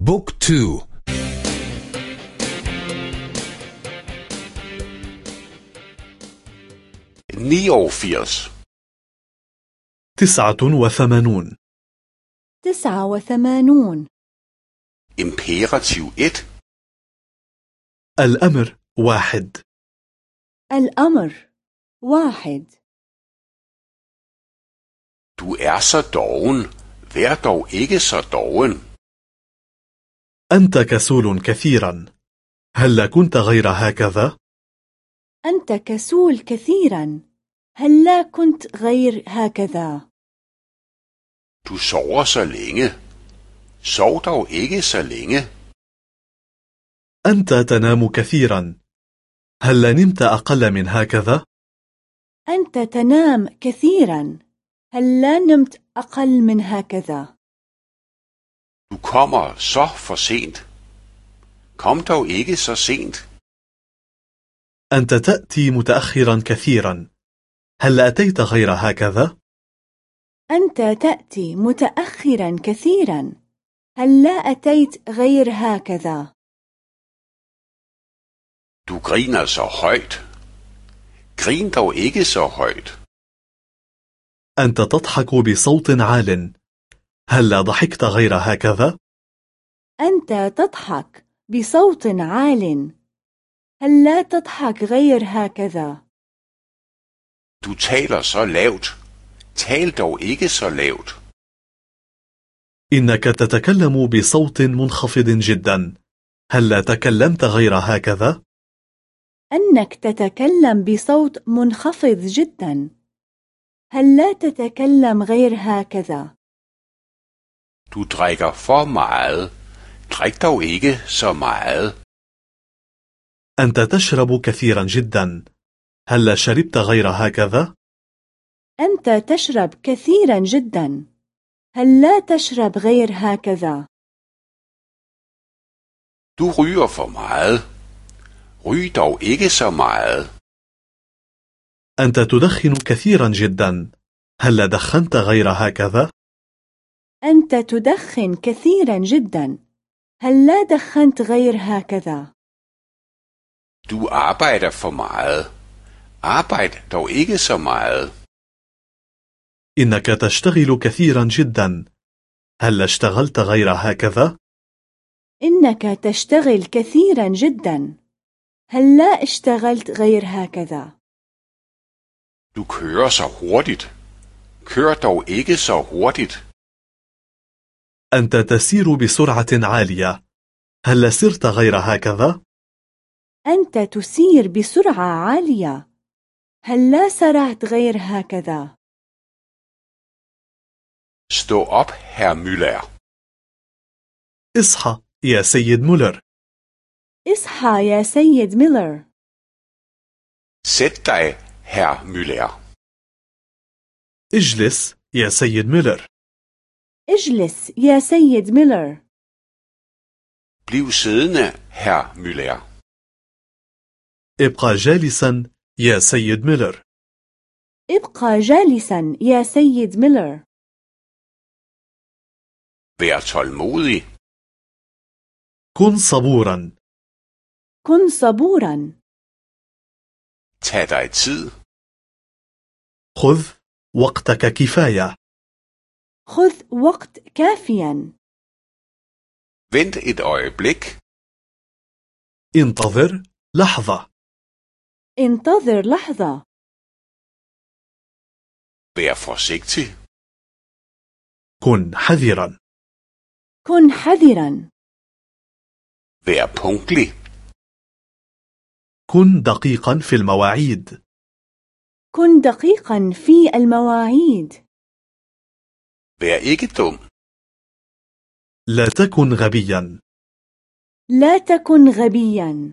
book two. niogfirs تسعة وثمانون. تسعة وثمانون. imperativ 1 الأمر واحد. الأمر واحد. Du er så doven. Vær dog ikke så doven. أنت كسول كثيرا هل كنت غير هكذا؟ أنت كسول كثيرا هل لا كنت غير هكذا؟ Du sover så længe. Sov dog ikke så længe. أنت تنام كثيرا هل نمت أقل من هكذا؟ أنت تنام كثيرا هل لا نمت أقل من هكذا؟ Du kommer så for sent. Kom dog ikke så sent. أنت تأتي متأخرا كثيرا هل أتيت غير هكذا؟ أنت تأتي متأخرا كثيرا هل لا أتيت غير هكذا؟ Du griner så højt. Grin dog ikke så højt. أنت تضحك بصوت عال هل لا ضحكت غير هكذا؟ أنت تضحك بصوت عال هل لا تضحك غير هكذا؟ Du taler så lavt. Tal dog ikke så lavt. إنك تتكلم بصوت منخفض جدا هل لا تكلمت غير هكذا؟ أنك تتكلم بصوت منخفض جدا هل لا تتكلم غير هكذا؟ Du drikker for meget. Drik dog ikke så meget. أنت تشرب كثيرا جدا هل شربت غير هكذا؟ أنت تشرب كثيرا جدا هل لا تشرب غير هكذا؟ Du ryger for meget. Ryg dog ikke så meget. أنت تدخن كثيرا جدا هل دخنت غير هكذا؟ أنت تدخن كثيرا جدا هل لا دخنت غير هكذا؟ Du arbejder for meget. Arbejd dog ikke så meget. إنك تشتغل كثيرا جدا هل لا اشتغلت غير هكذا؟ إنك تشتغل كثيرا جدا هل لا اشتغلت غير هكذا؟ Du kører så hurtigt. Kør dog ikke så hurtigt. أنت تسير بسرعة عالية هل سرت غير هكذا؟ أنت تسير بسرعة عالية هلا سرعت غير هكذا؟ Stå op, herr Müller. اصحى يا سيد مولر اصحى يا سيد ميلر Sæt dig, herr Müller. اجلس يا سيد ميلر اجلس يا سيد ميلر Bliv siddende, herr Müller. ابقى جالسا يا سيد ميلر ابقى جالسا يا سيد ميلر Vær tålmodig. كن صبورا كن صبورا Tag dig tid. خذ وقتك كفاية خذ وقت كافيا. Vent et øjeblik. انتظر لحظة. انتظر لحظة. Vær forsigtig. كن حذرا. كن حذرا. Vær punktlig. كن دقيقا في المواعيد. كن دقيقا في المواعيد. Vær ikke dum. لا تكن غبيا لا تكن غبيا